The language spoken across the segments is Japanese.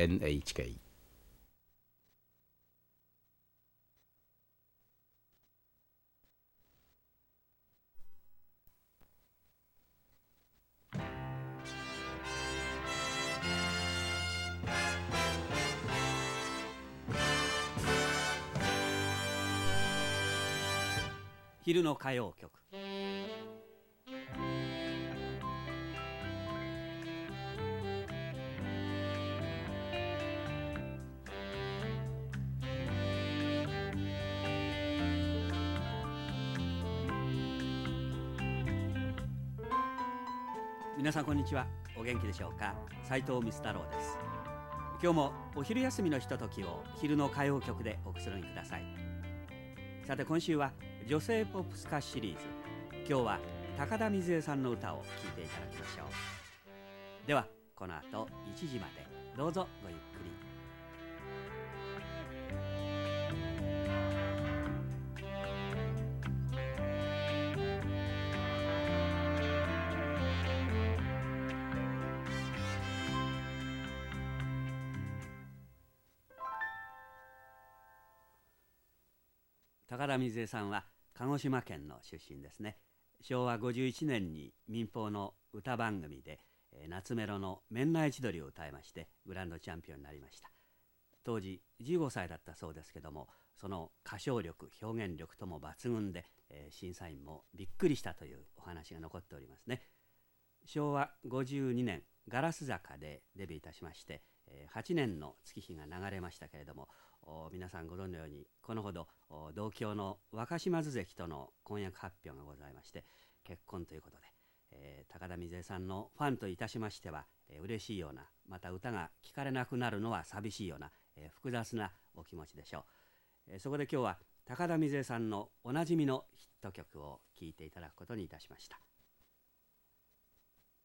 NHK 昼の歌謡曲。皆さんこんにちは。お元気でしょうか？斉藤光太郎です。今日もお昼休みのひとときを昼の歌謡曲でおくつろぎください。さて今週は女性ポップス歌シリーズ。今日は高田瑞恵さんの歌を聴いていただきましょう。ではこの後1時までどうぞごゆっくり。高田水さんは鹿児島県の出身ですね。昭和51年に民放の歌番組で夏メロの「面内千鳥」を歌いましてグランドチャンピオンになりました。当時15歳だったそうですけどもその歌唱力表現力とも抜群で、えー審査員もびっくりしたというお話が残っておりますね。昭和52年ガラス坂でデビューいたしまして、えー8年の月日が流れましたけれども皆さんご存知のようにこのほどお同郷の若島津関との婚約発表がございまして結婚ということで、えー高田水江さんのファンといたしましては、えー嬉しいようなまた歌が聴かれなくなるのは寂しいような、えー複雑なお気持ちでしょう、えーそこで今日は高田水江さんのおなじみのヒット曲を聴いていただくことにいたしました。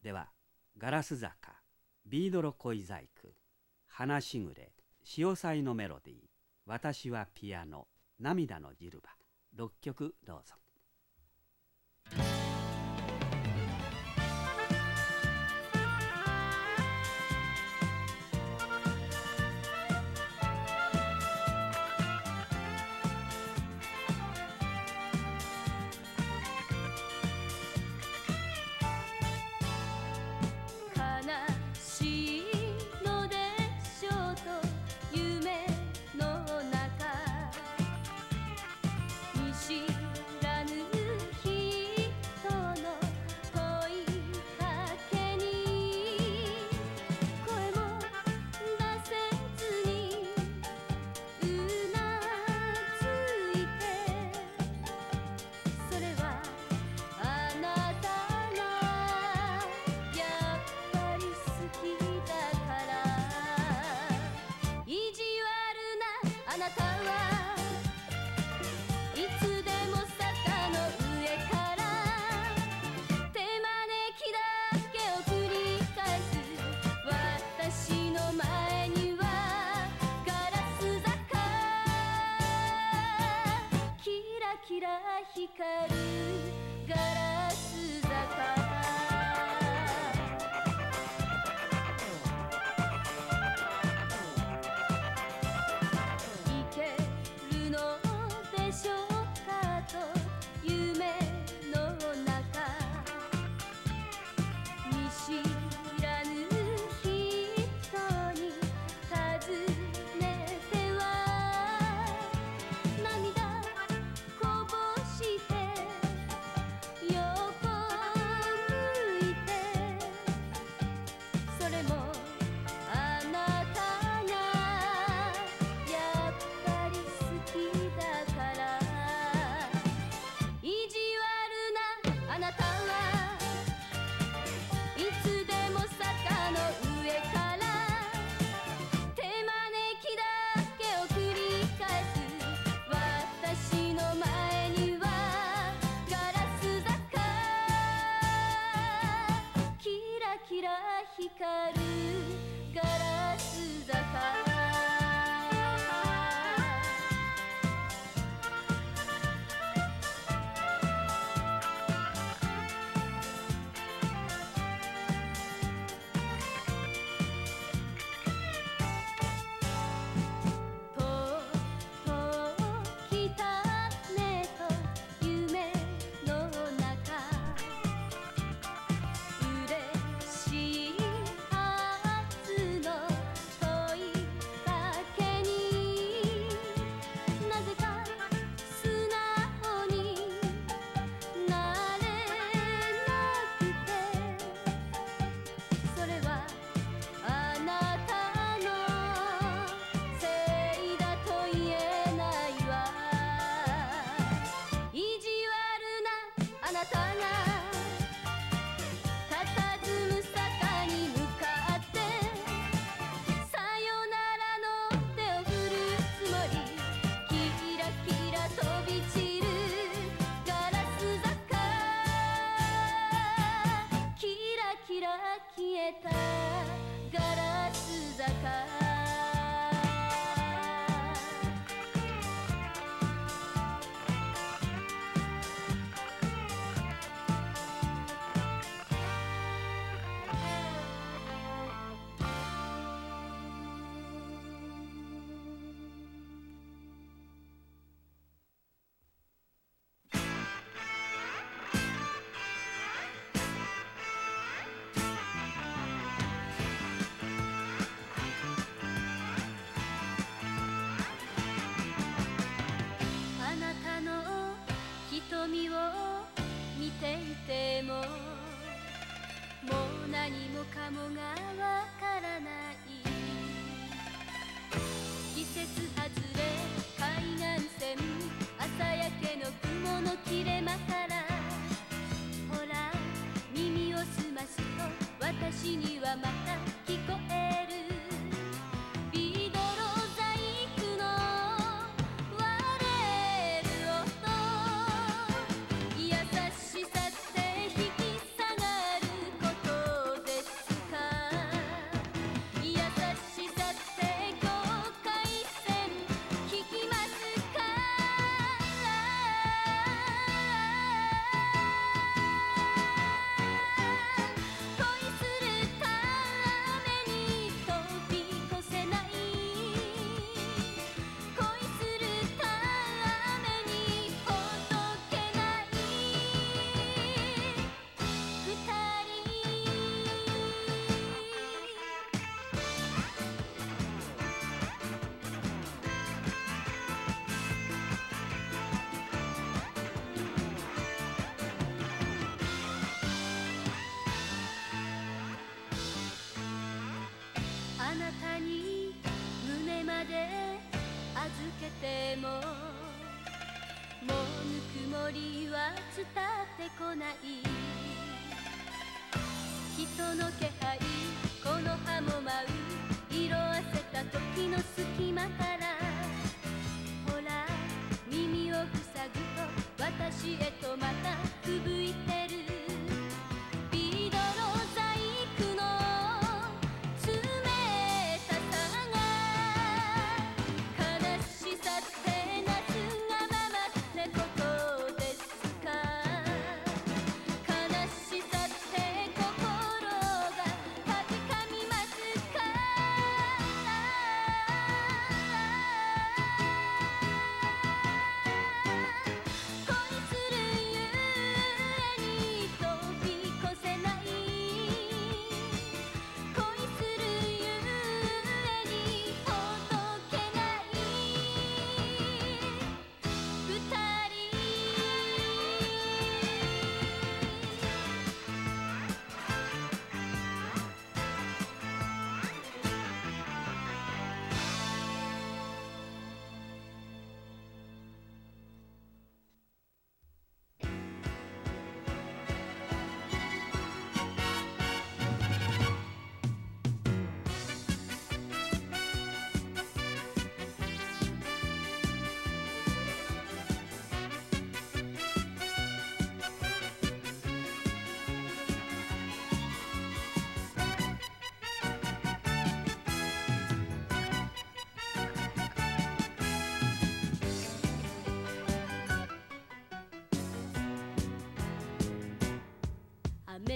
では「ガラス坂」「ビードロ恋細工」「花しぐれ」「潮騒のメロディー」「私はピアノ」「涙のジルバ」6曲どうぞ。ってこない。人の気配。この葉も舞う。色あせた時の隙間から。ほら耳を塞ぐと私へ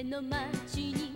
の街に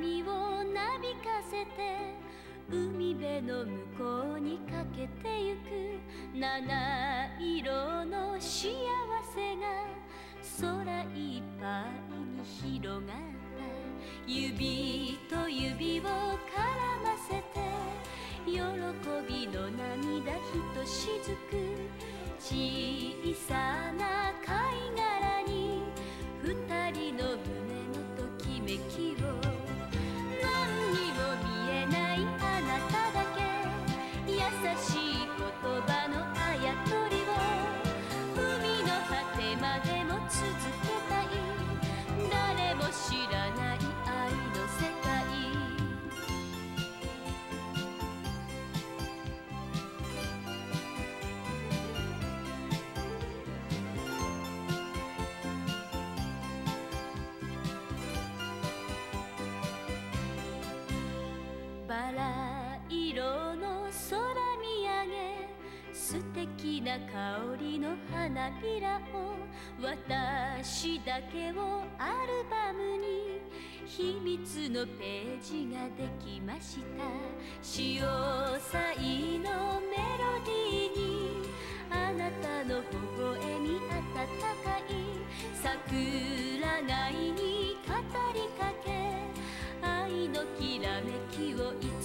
髪をなびかせて海辺の向こうにかけてゆく七色の幸せが空いっぱいに広がった。指と指を絡ませて喜びの涙ひとしずく。小さな顔な香りの花びらを私だけをアルバムに秘密のページができました。潮騒のメロディーにあなたの微笑み温かい。桜貝に語りかけ。愛のきらめきをいた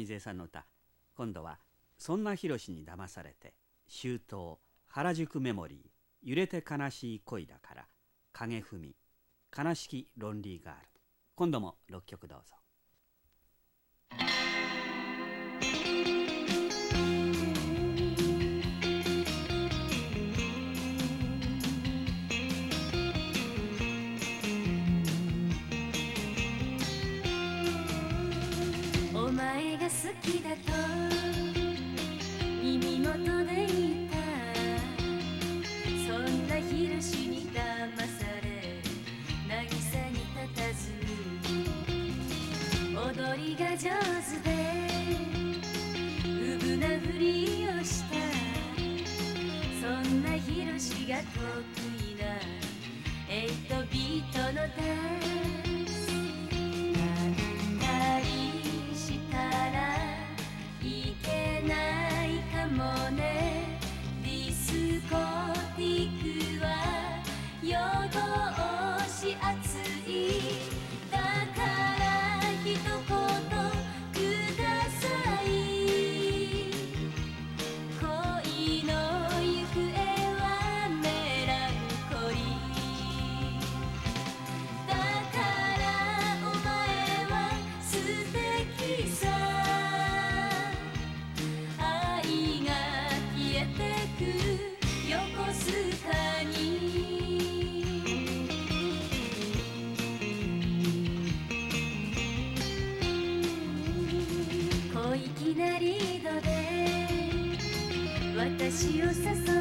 上勢さんの歌。今度はそんなひろしに騙されて周到原宿メモリー揺れて悲しい恋だから影踏み悲しき論理ガール。今度も6曲どうぞ。きだと耳元で言った。そんな印に騙され渚に佇む。踊りが上手でうぶなふりをした。そんなヒロシが得意な8ビートの歌。私を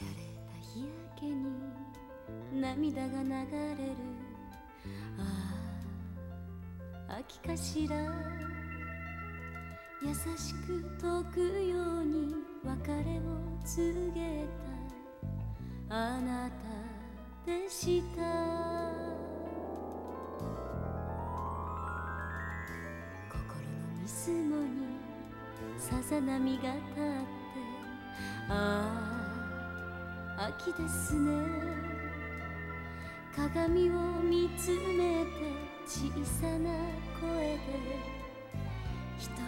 洒落た日焼けに涙が流れる。ああ秋かしら。優しく解くように別れを告げたあなたでした。心の水面にさざ波が立って。ああ。秋ですね。鏡を見つめて小さな声で一人で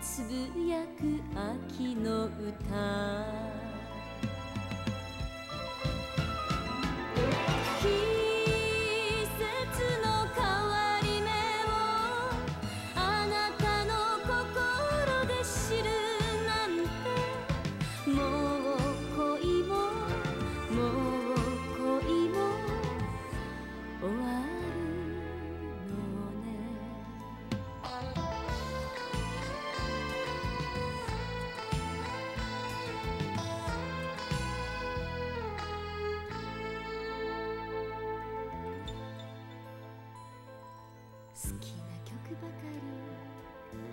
つぶやく秋の歌。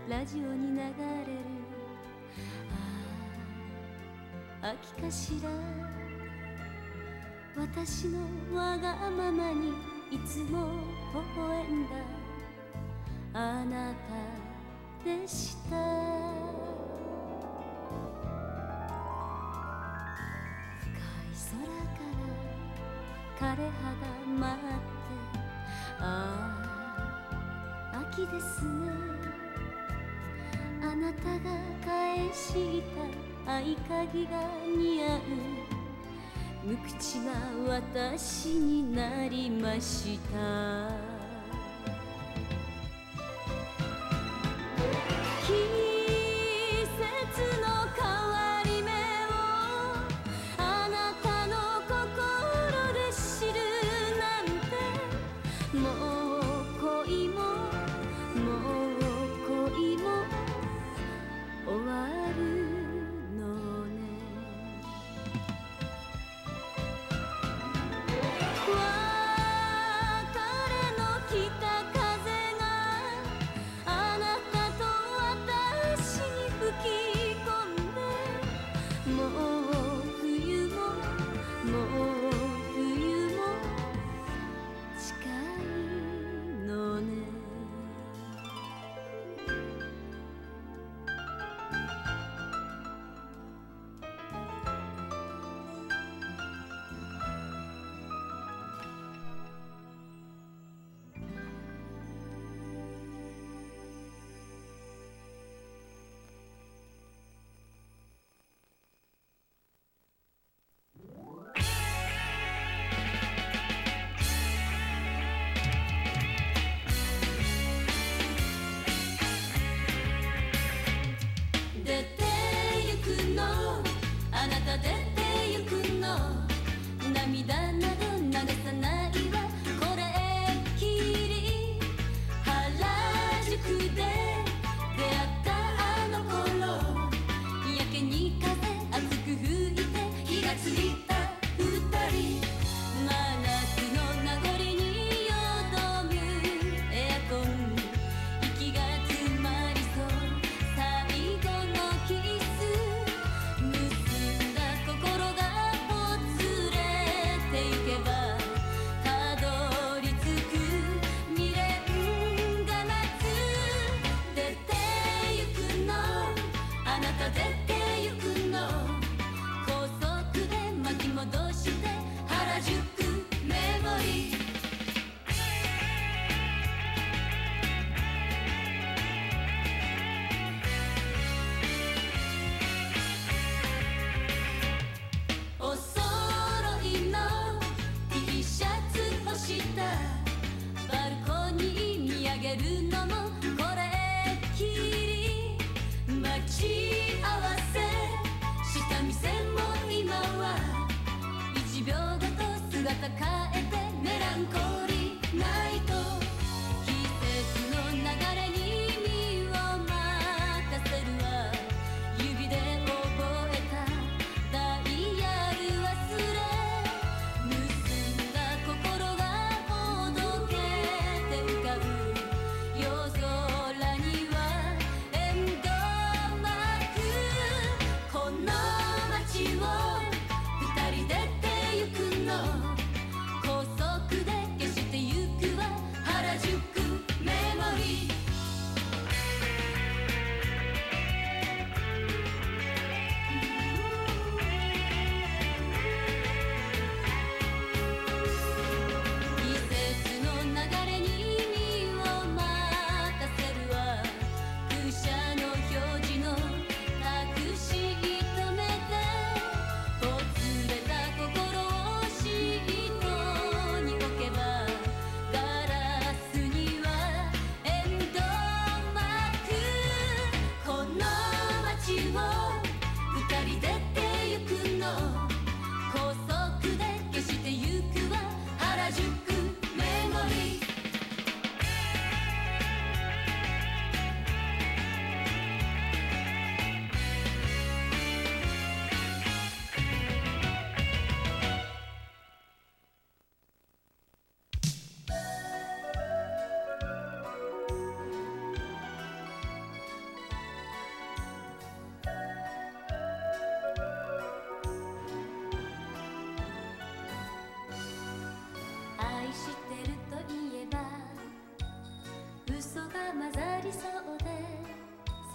ラジオに流れる。ああ秋かしら。私のわがままにいつも微笑んだ。あなたでした。深い空から枯れ葉が舞って。ああ秋ですね。した。合鍵が似合う。無口な私になりました。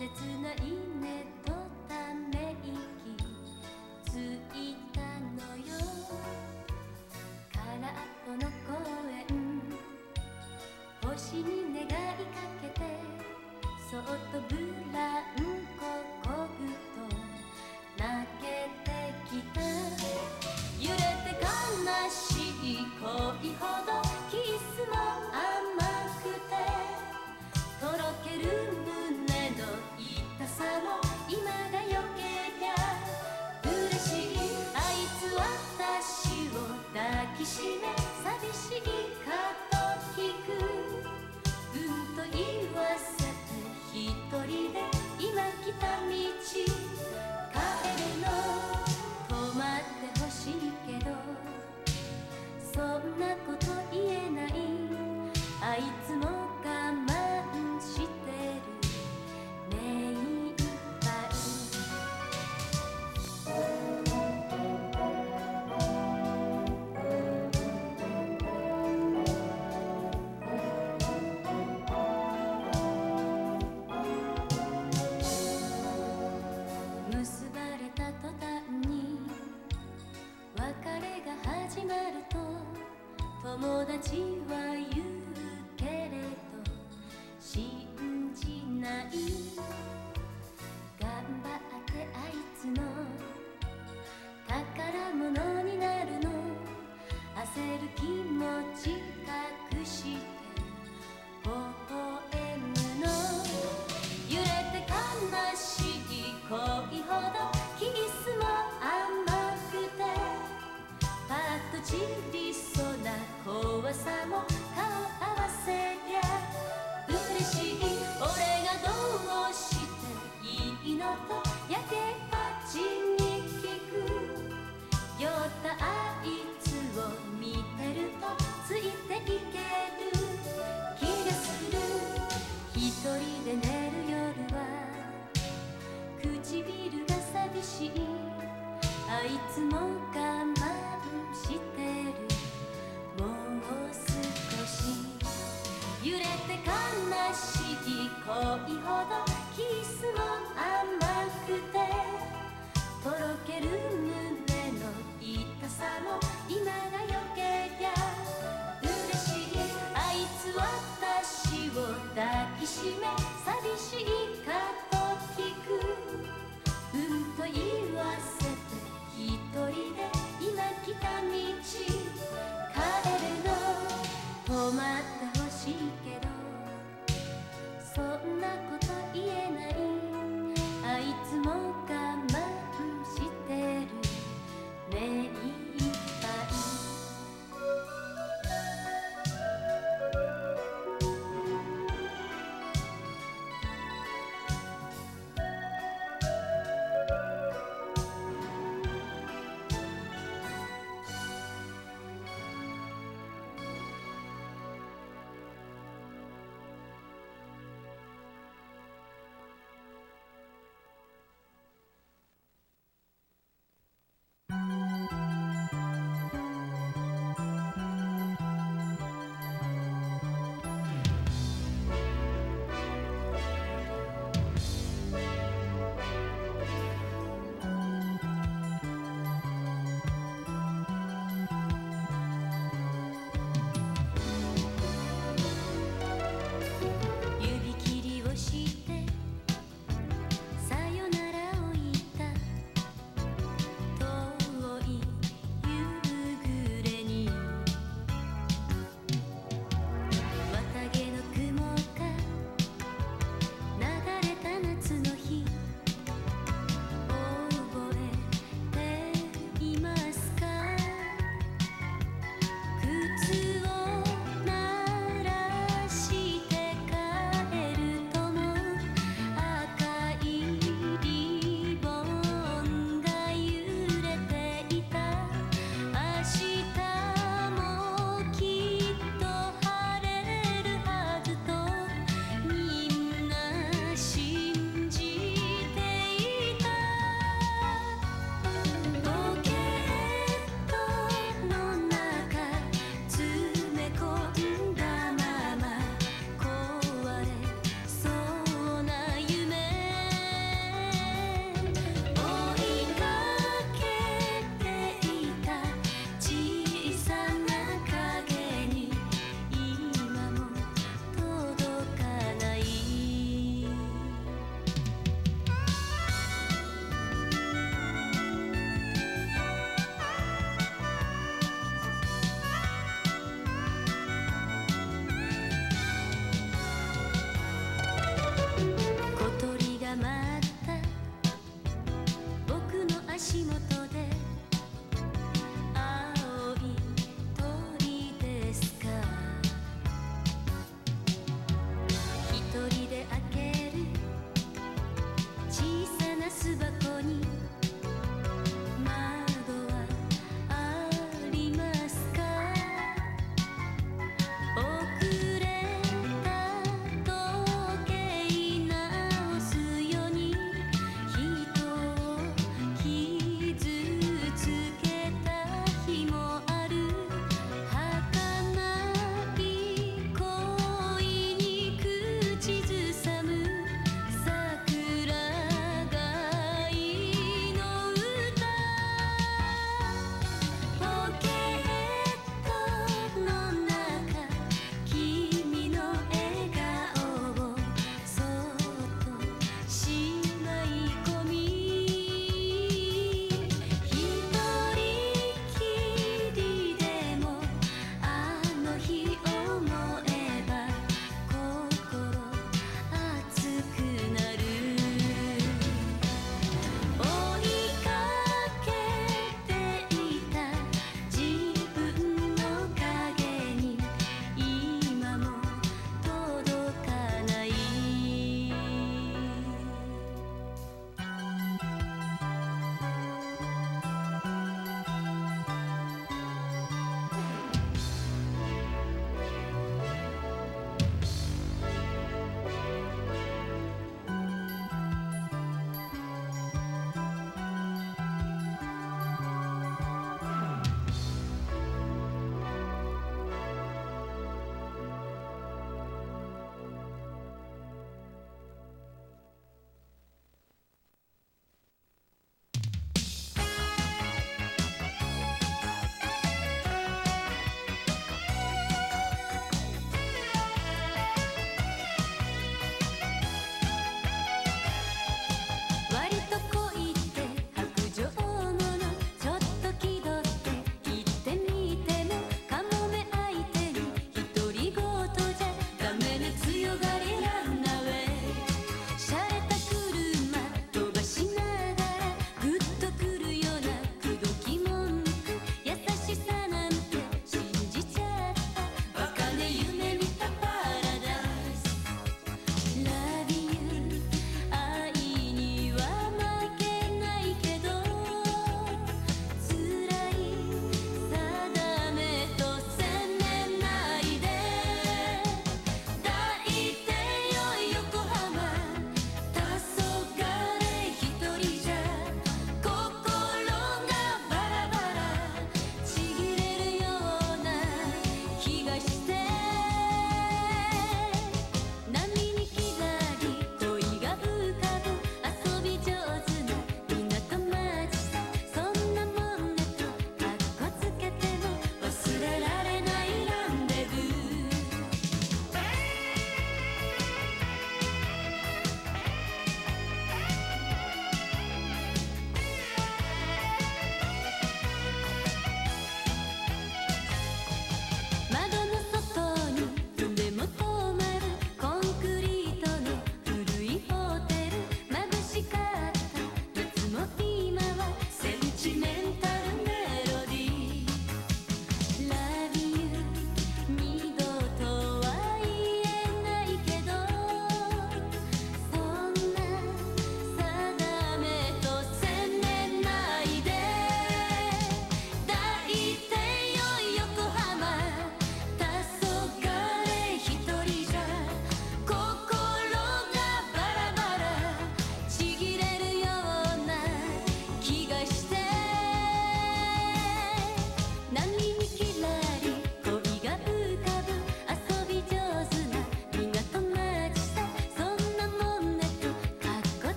切ないね were you? いつも我慢してるもう少し揺れて悲しい恋ほどキスも甘くてとろける胸の痛さも今がよけりゃ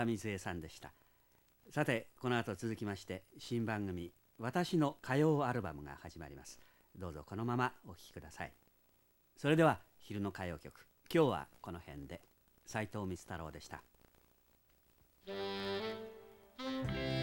田瑞恵さんでした。さてこの後続きまして新番組「私の歌謡アルバム」が始まります。どうぞこのままお聴きください。それでは昼の歌謡曲。今日はこの辺で。斉藤光太郎でした「